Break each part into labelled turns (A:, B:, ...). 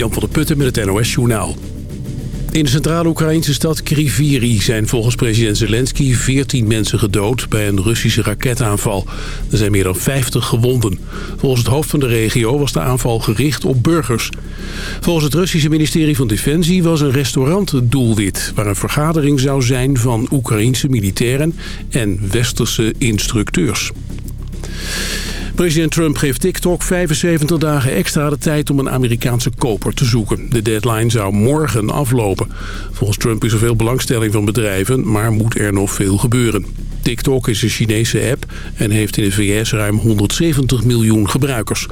A: Jan van der Putten met het NOS Journaal. In de centrale Oekraïnse stad Kriviri zijn volgens president Zelensky 14 mensen gedood bij een Russische raketaanval. Er zijn meer dan 50 gewonden. Volgens het hoofd van de regio was de aanval gericht op burgers. Volgens het Russische ministerie van Defensie was een restaurant het doelwit... waar een vergadering zou zijn van Oekraïense militairen en westerse instructeurs. President Trump geeft TikTok 75 dagen extra de tijd om een Amerikaanse koper te zoeken. De deadline zou morgen aflopen. Volgens Trump is er veel belangstelling van bedrijven, maar moet er nog veel gebeuren. TikTok is een Chinese app en heeft in de VS ruim 170 miljoen gebruikers.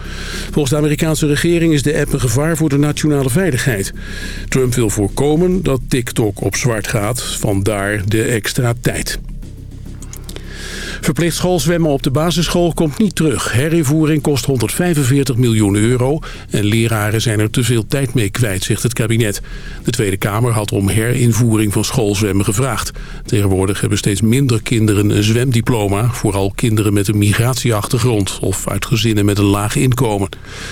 A: Volgens de Amerikaanse regering is de app een gevaar voor de nationale veiligheid. Trump wil voorkomen dat TikTok op zwart gaat, vandaar de extra tijd. Verplicht schoolzwemmen op de basisschool komt niet terug. Herinvoering kost 145 miljoen euro en leraren zijn er te veel tijd mee kwijt, zegt het kabinet. De Tweede Kamer had om herinvoering van schoolzwemmen gevraagd. Tegenwoordig hebben steeds minder kinderen een zwemdiploma, vooral kinderen met een migratieachtergrond of uit gezinnen met een laag inkomen.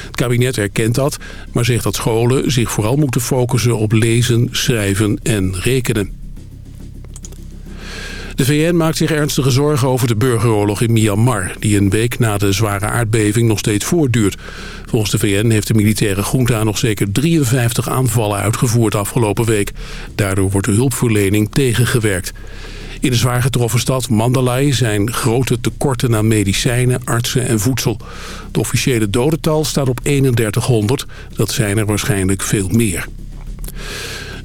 A: Het kabinet erkent dat, maar zegt dat scholen zich vooral moeten focussen op lezen, schrijven en rekenen. De VN maakt zich ernstige zorgen over de burgeroorlog in Myanmar... die een week na de zware aardbeving nog steeds voortduurt. Volgens de VN heeft de militaire junta nog zeker 53 aanvallen uitgevoerd afgelopen week. Daardoor wordt de hulpverlening tegengewerkt. In de zwaar getroffen stad Mandalay zijn grote tekorten aan medicijnen, artsen en voedsel. Het officiële dodental staat op 3100. Dat zijn er waarschijnlijk veel meer.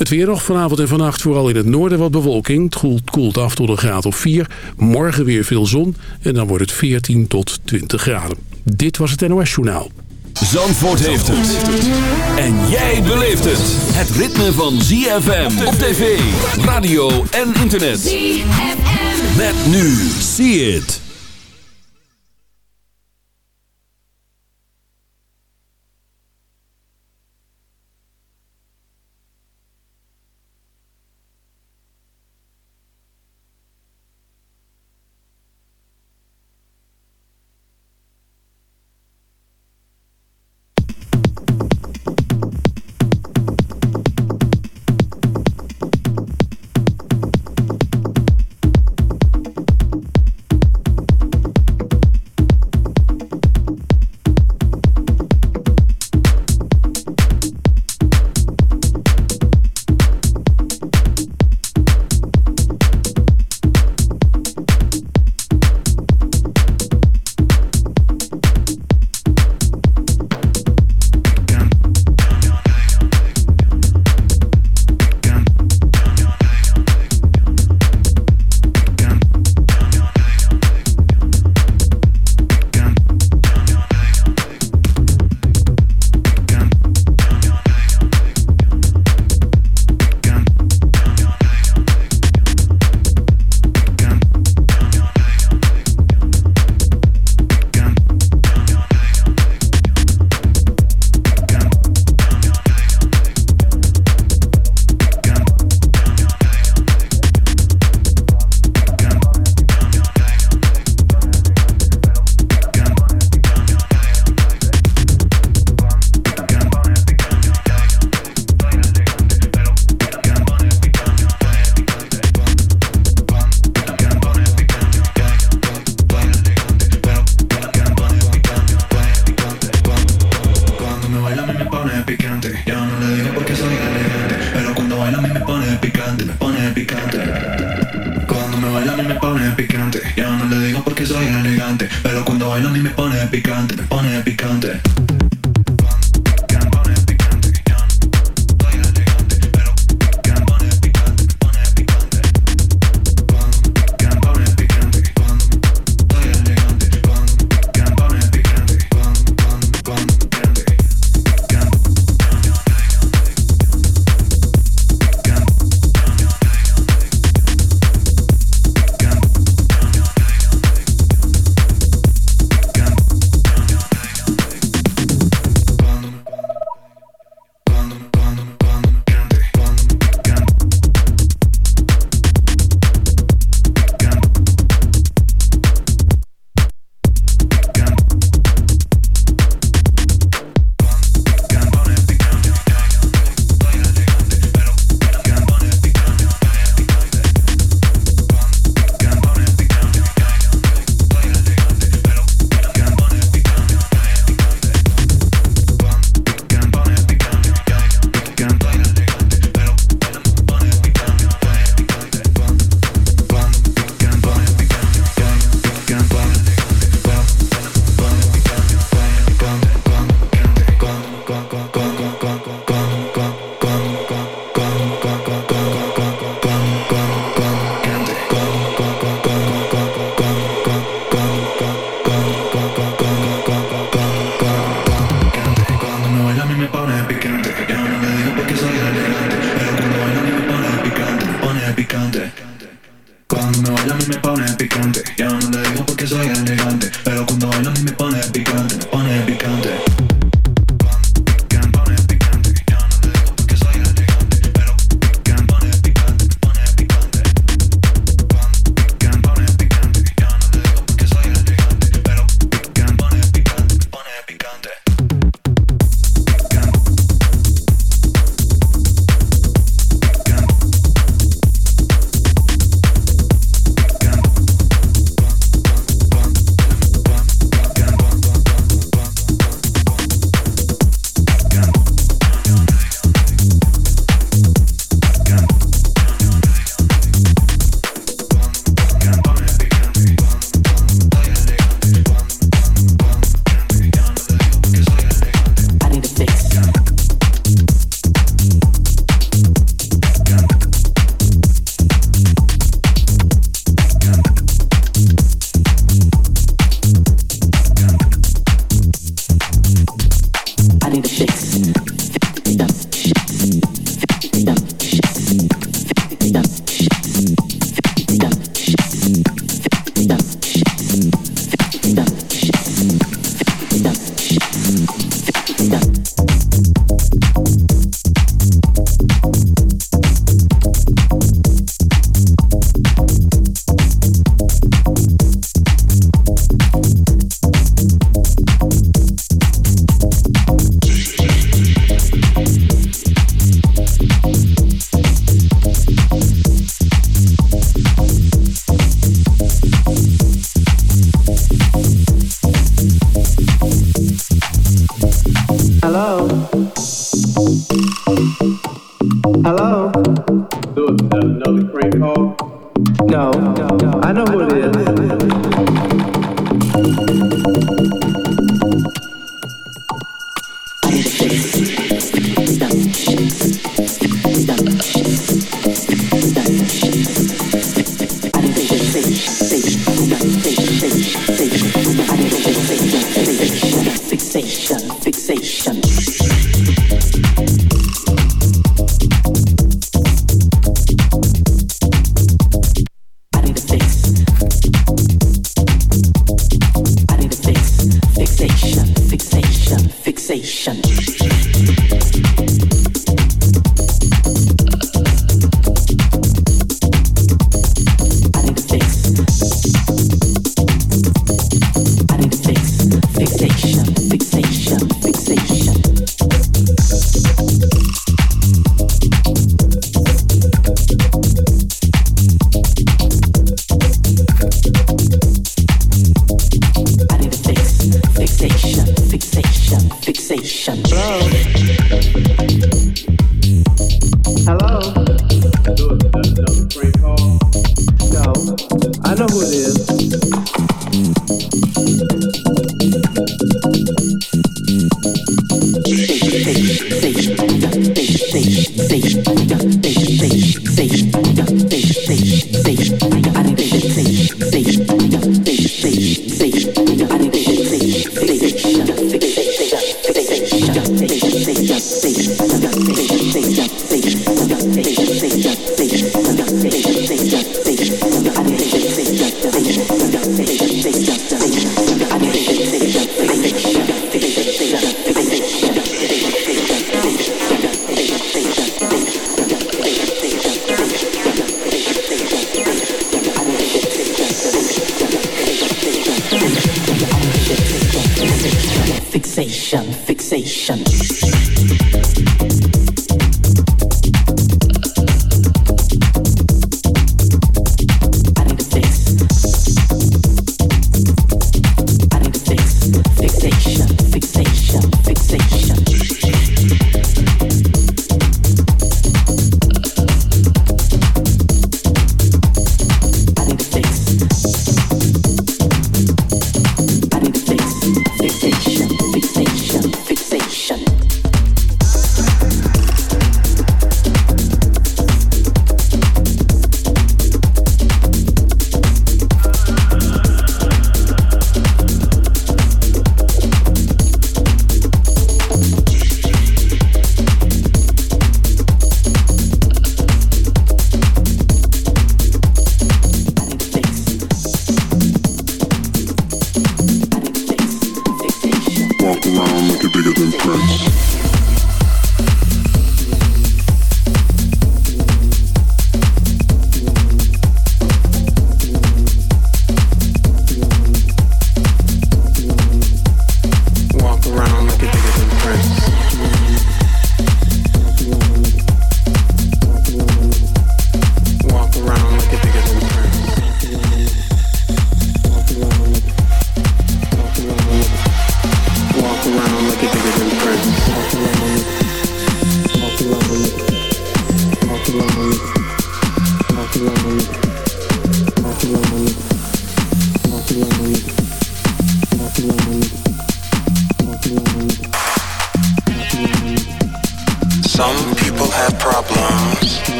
A: Het weer nog vanavond en vannacht vooral in het noorden wat bewolking. Het koelt, koelt af tot een graad of 4. Morgen weer veel zon en dan wordt het 14 tot 20 graden. Dit was het NOS Journaal.
B: Zandvoort heeft het. En jij beleeft het. Het ritme van ZFM op tv, radio en internet. ZFM. Met nu. See it.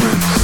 C: difference.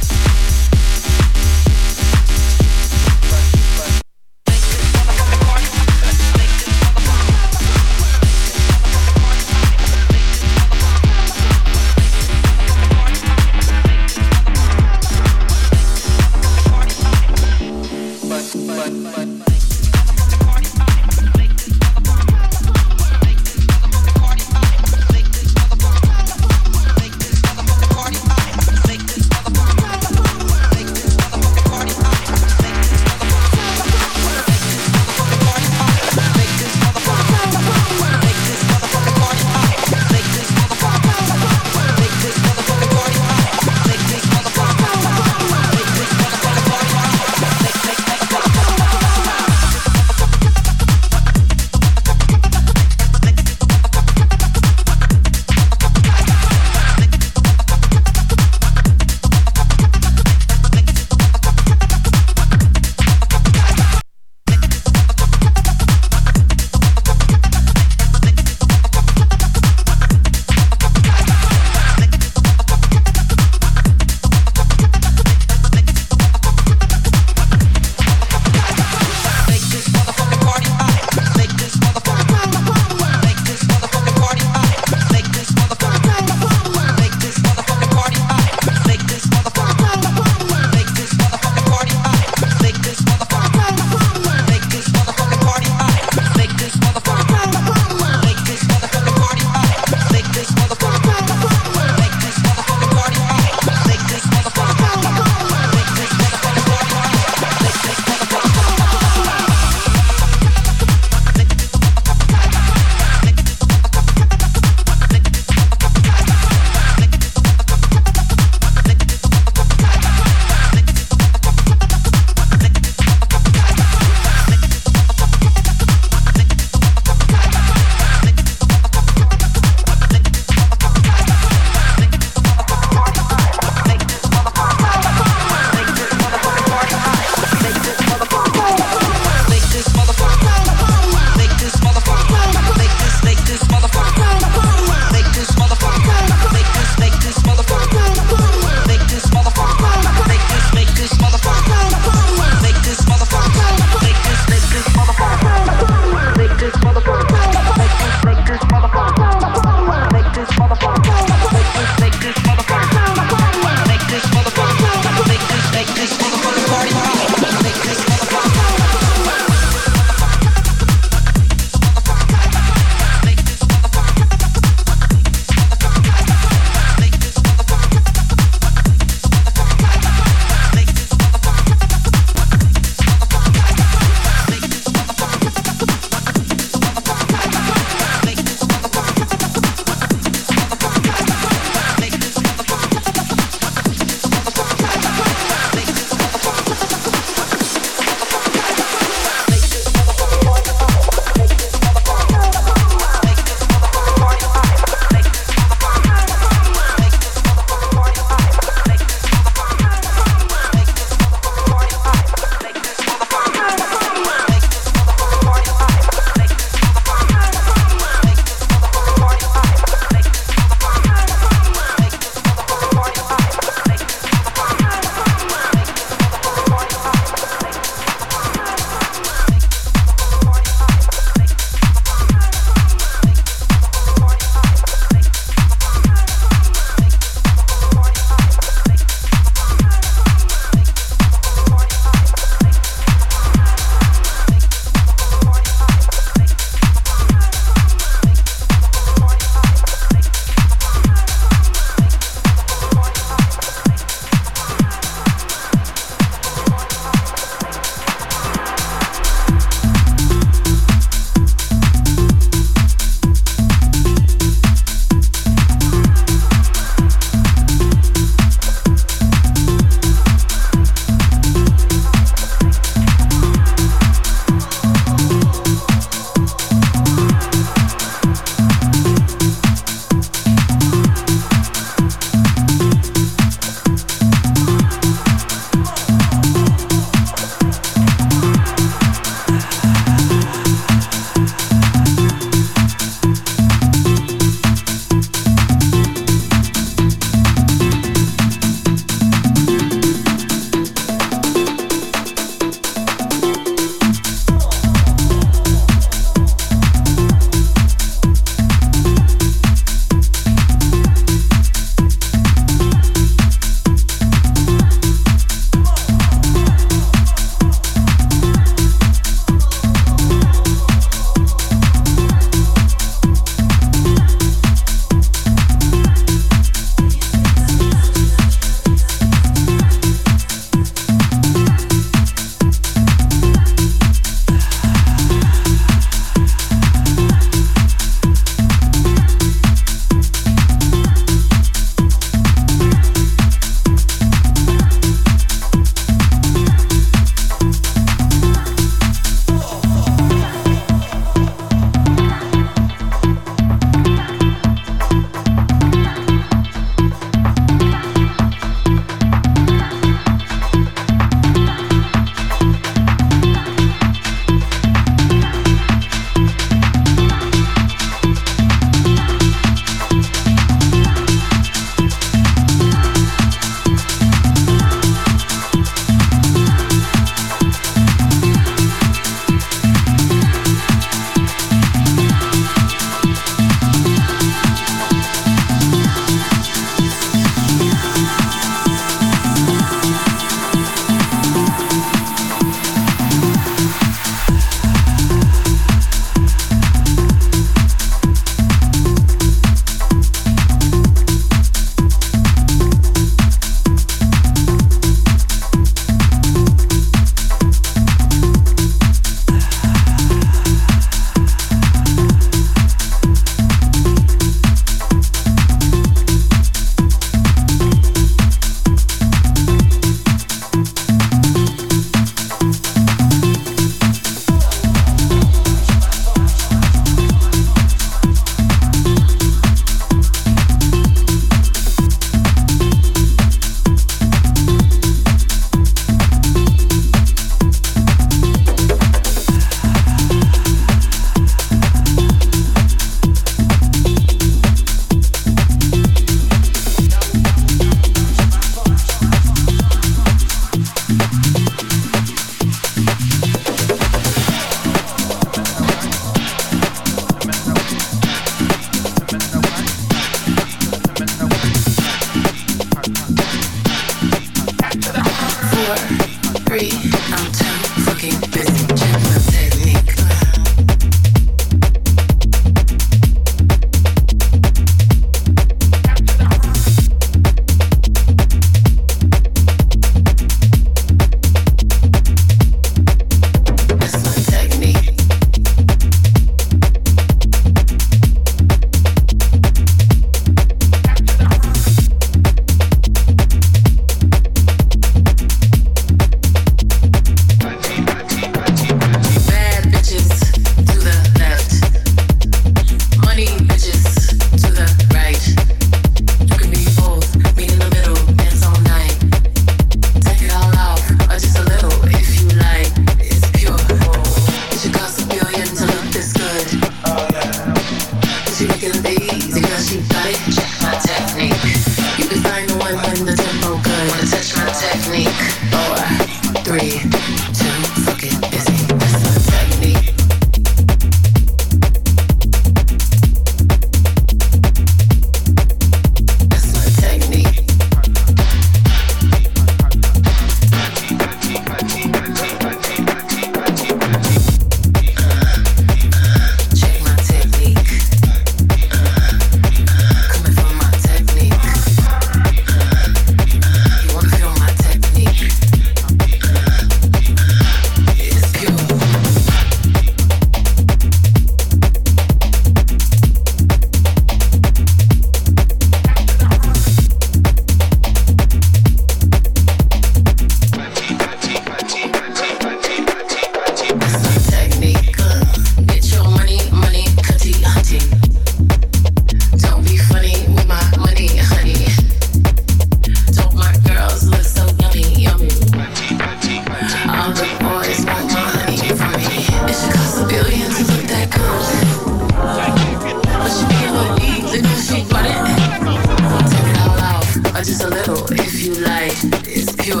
C: just
D: a little
C: if you like.
D: It's pure.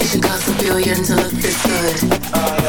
D: It should cost a billion to look
C: this good.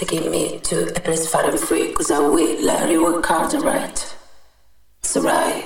D: taking me to a place far and free, cause I will, Larry, work hard
E: and right. So
F: right.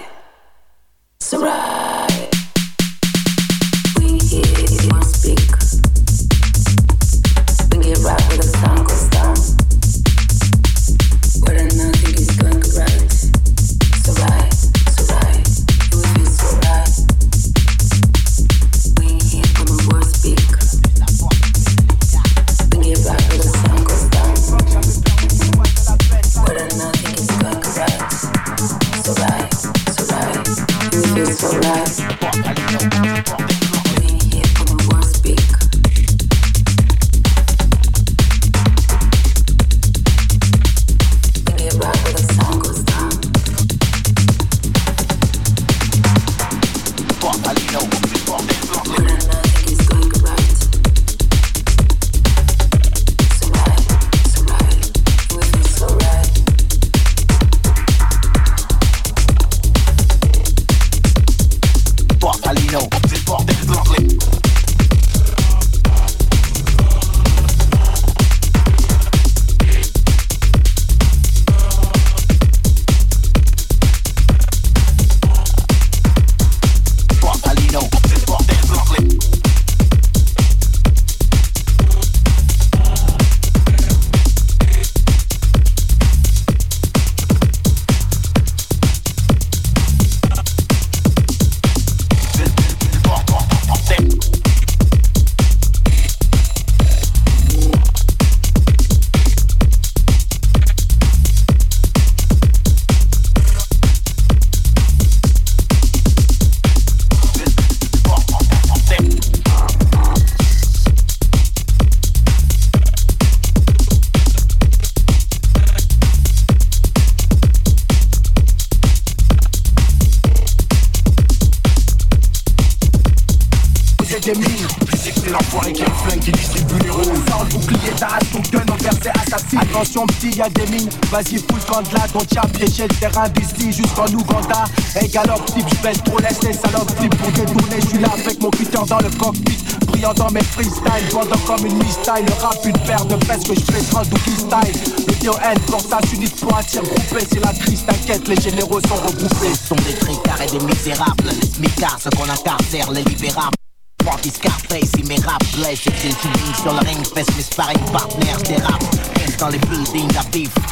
F: Des mines, vas-y camp de là Ton tient piégé le terrain d'ici jusqu'en Ouganda. Hey galope type, j'baisse trop laisse les salopes flip pour détourner J'suis là avec mon cutter dans le cockpit. Brillant dans mes freestyles, vendant comme une mistyle Le rap une paire de fesses que j'fais sans dookie style. Le DON force à s'unir pour un tir groupé. C'est la crise, t'inquiète, les généraux sont regroupés.
G: Sont des tricards et des misérables. Les smicards, ceux qu'on incarcère, les libérables. Frankie Scarface, il mes rap blesse c'est le sur le ring, fesse mes sparring partners Des rap, reste dans les buildings à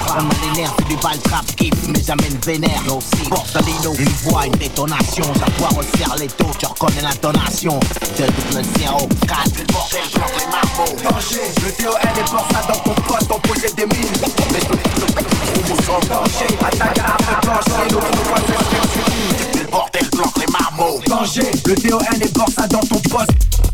G: On a les nerfs, c'est du bal trap kiff Mais jamais ne vénère, aussi Borsalino, il voit une détonation. Sa voix resserre les taux, tu reconnais l'intonation. De double 0, 4, le bordel, blanc les marmots.
F: Danger, le DON est pour ça dans ton poste, on posait des mines Danger, attaque à arme blanche, nous nous voit
G: Le bordel, blanc les marmots.
F: Danger, le DON est pour dans ton poste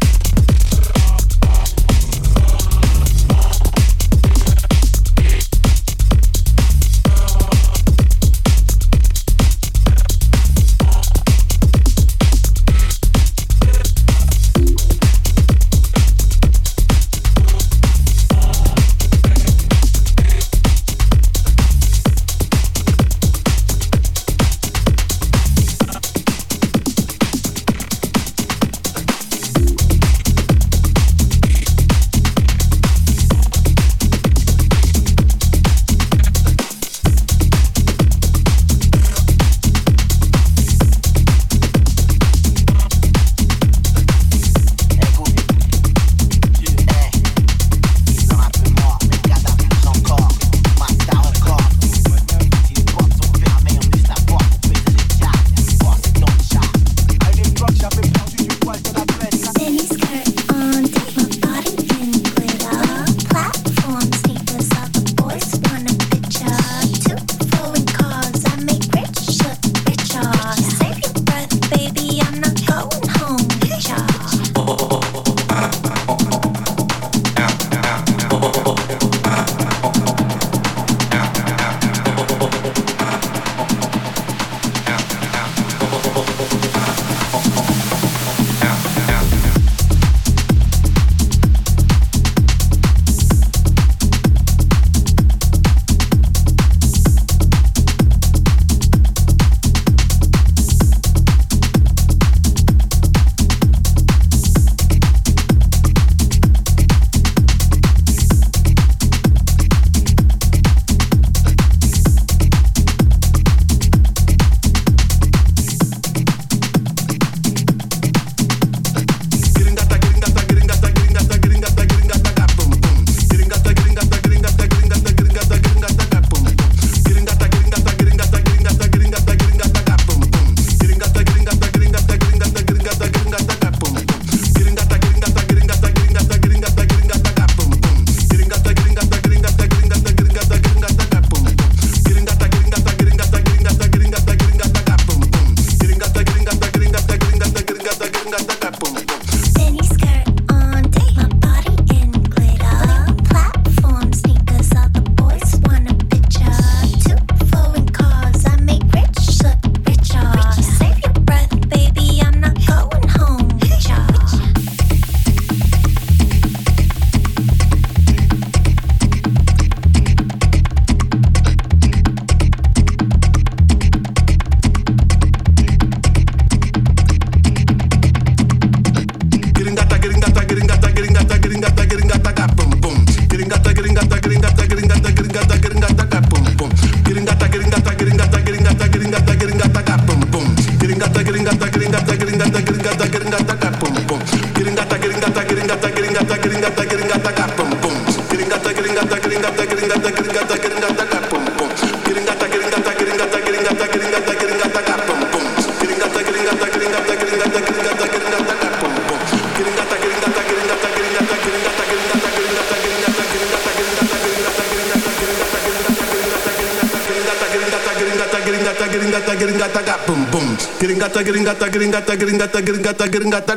H: gringata